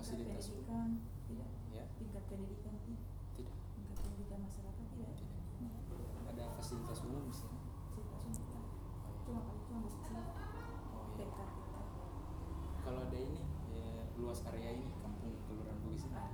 fasilitas pendidikan tidak. Ya tingkat pendidikan tidak tidak. Tingkat pendidikan masyarakat tidak. Tidak. Ada fasilitas umum di sini? Kita cuma cuma kali cuma masjid. Oh iya. Kita kalau ada ini ya, luas area ini kampung kelurahan Bugis ini? Oh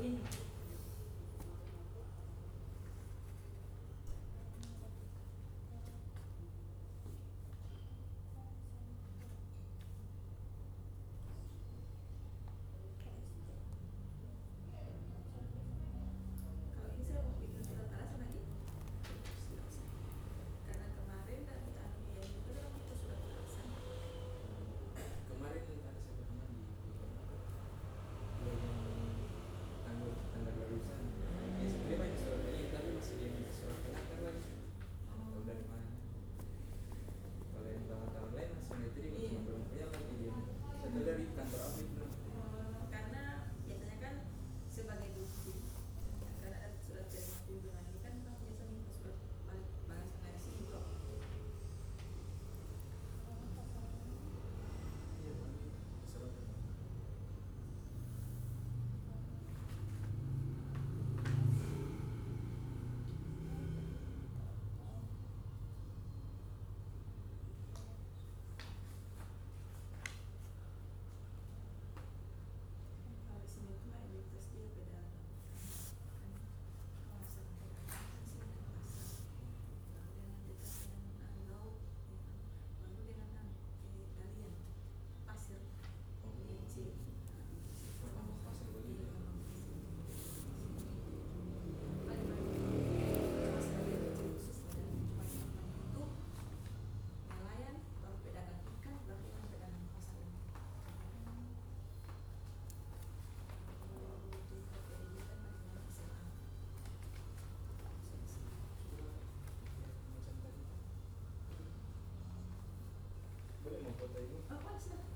Ini Eh, karena biasanya kan sebagai table? But what's the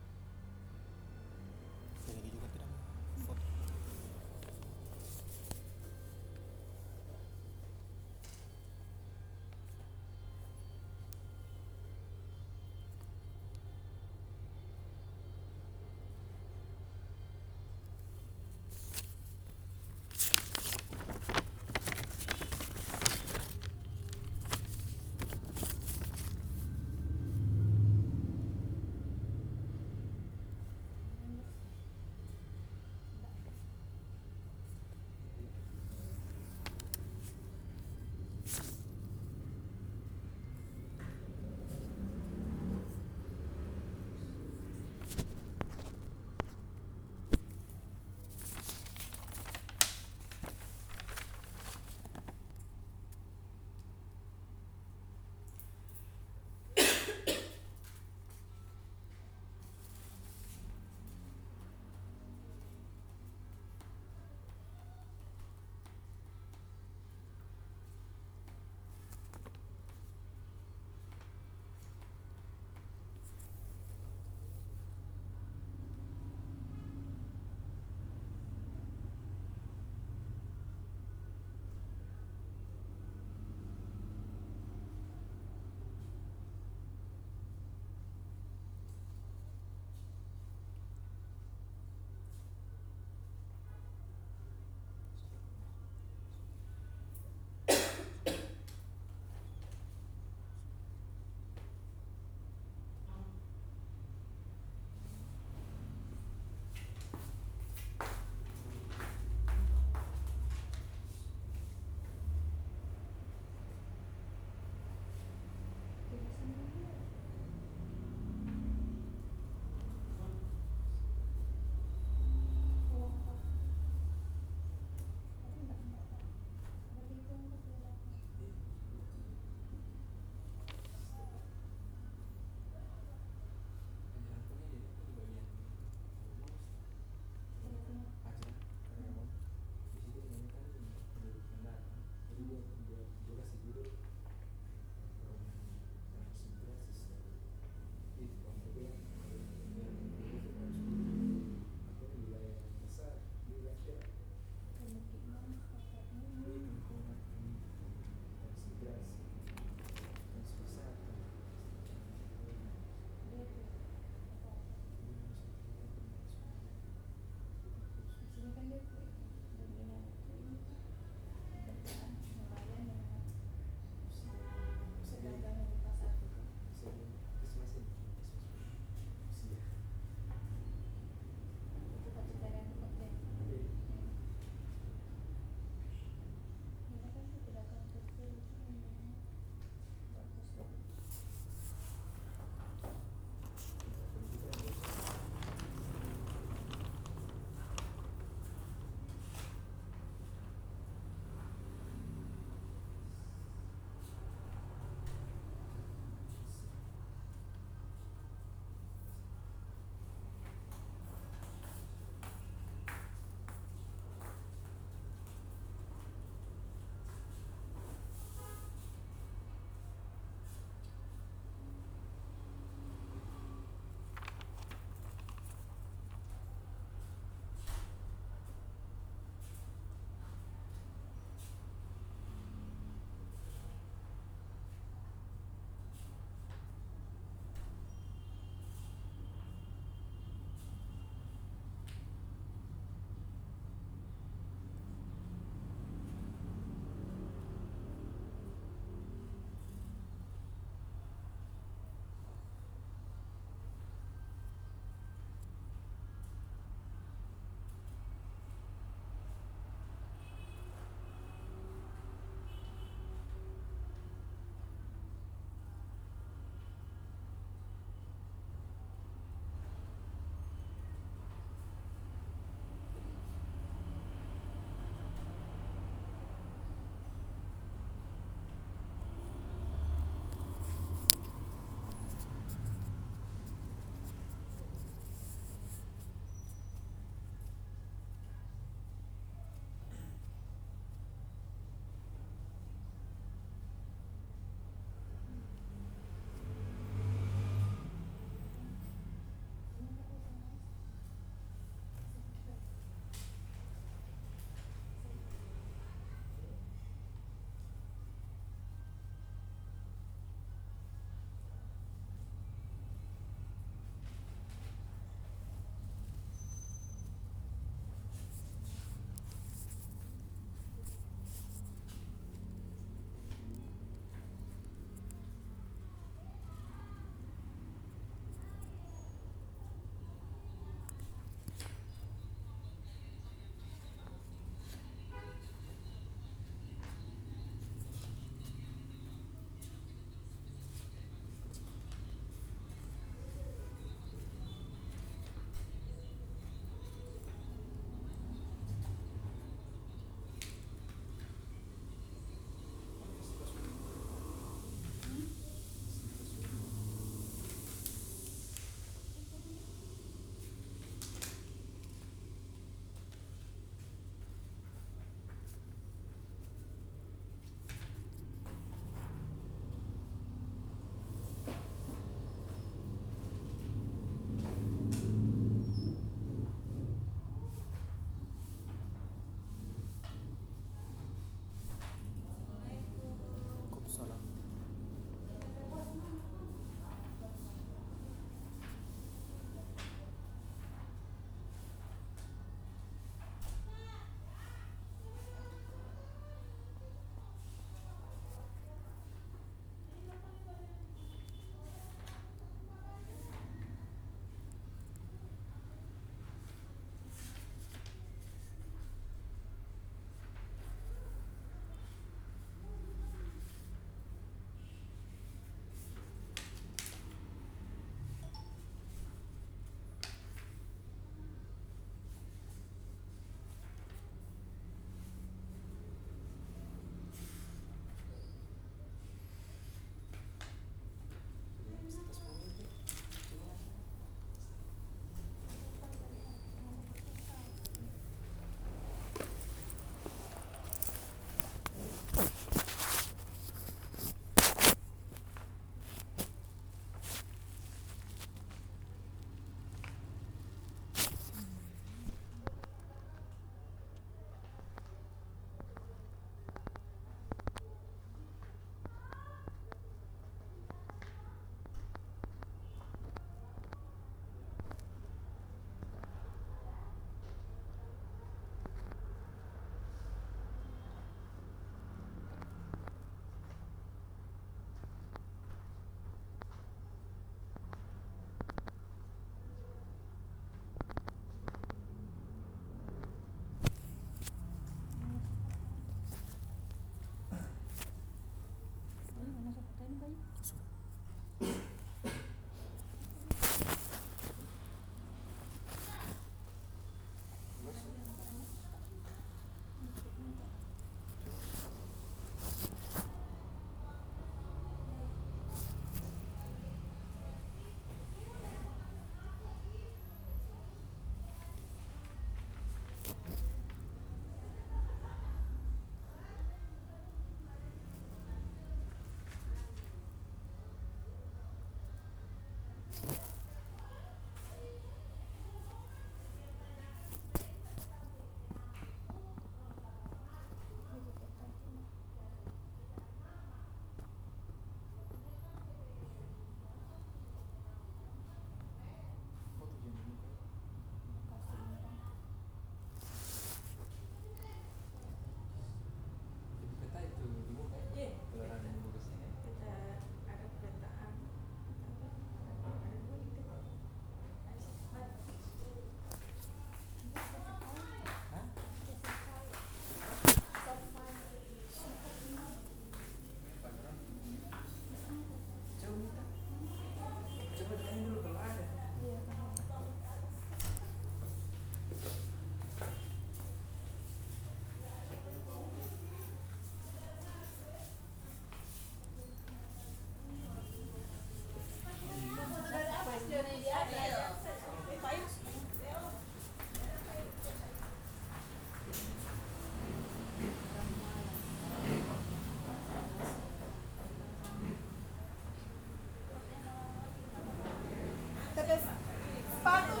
Pato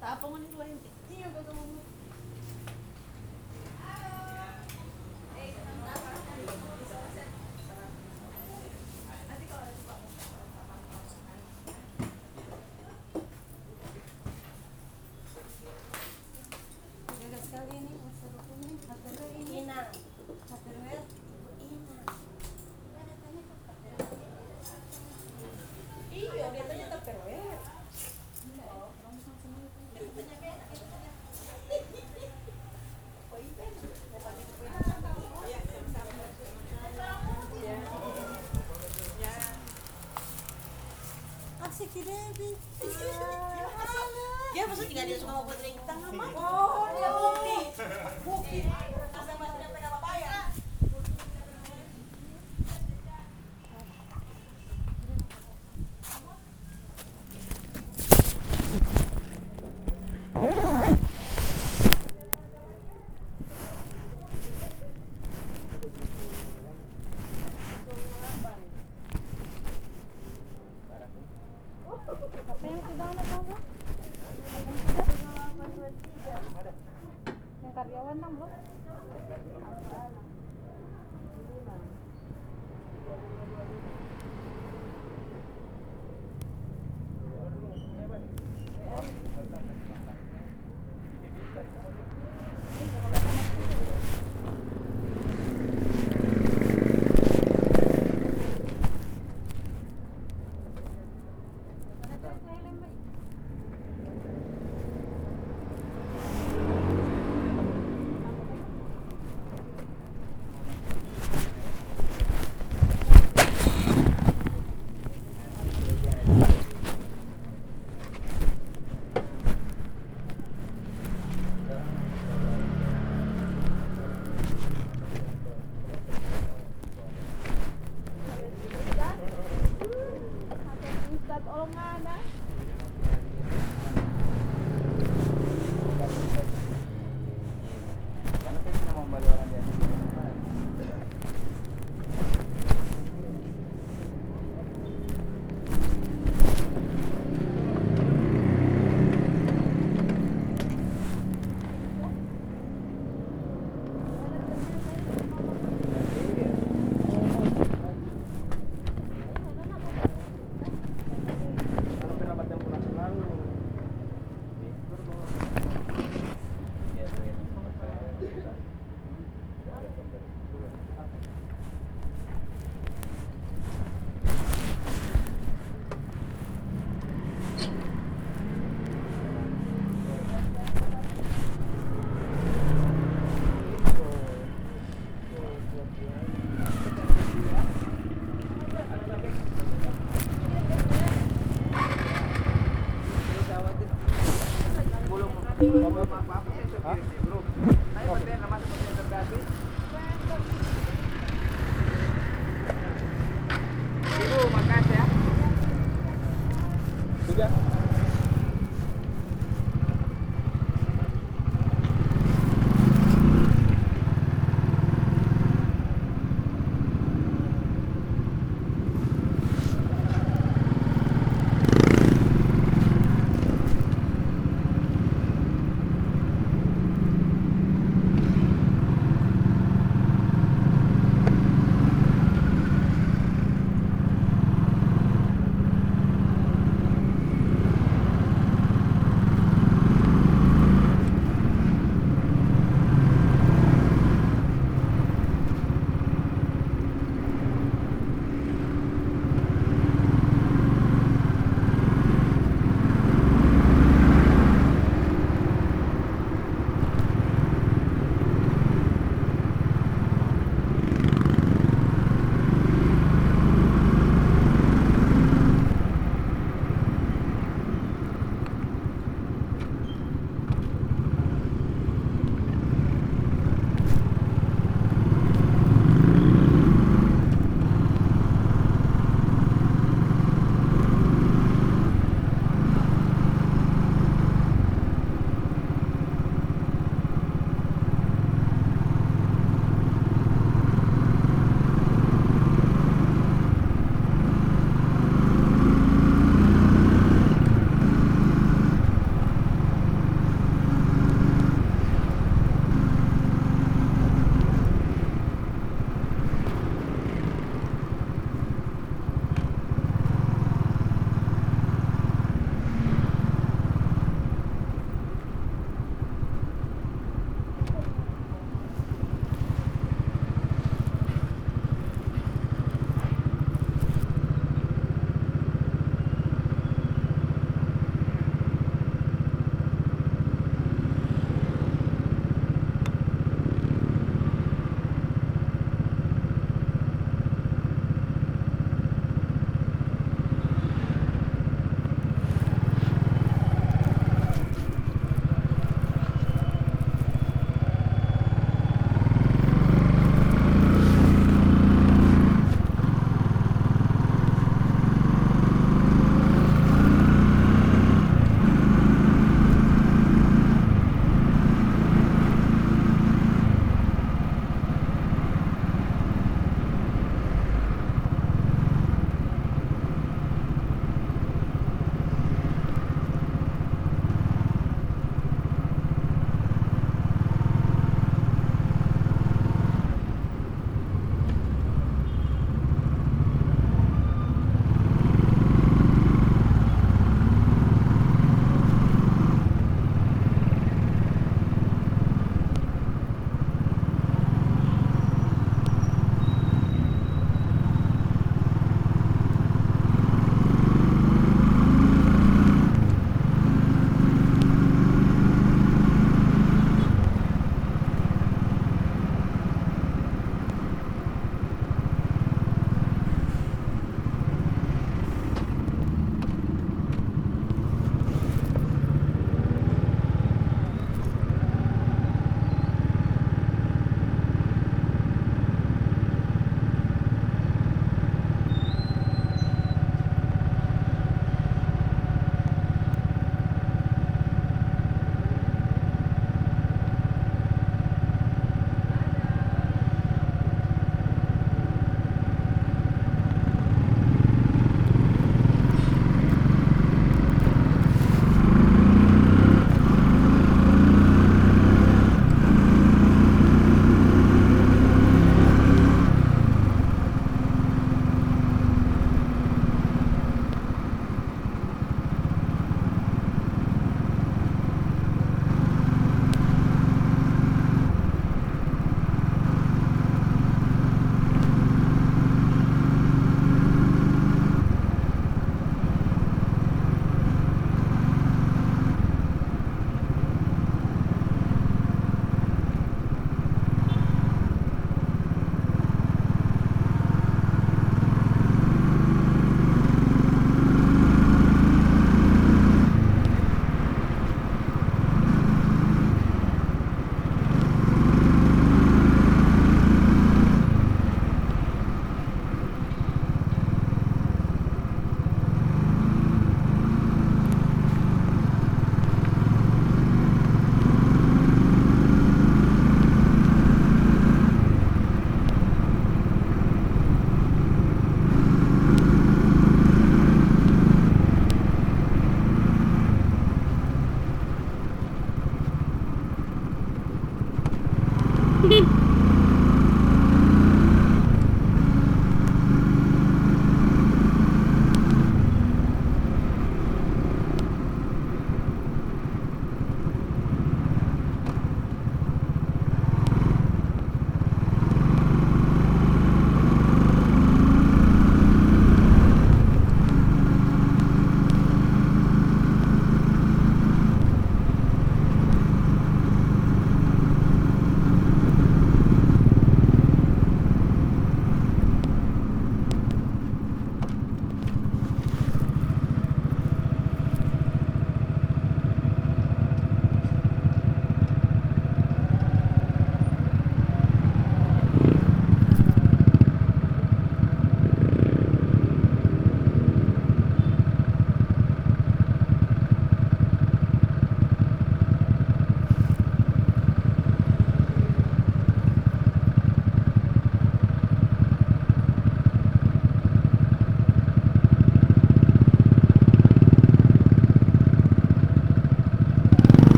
Tapo.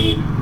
Thank you.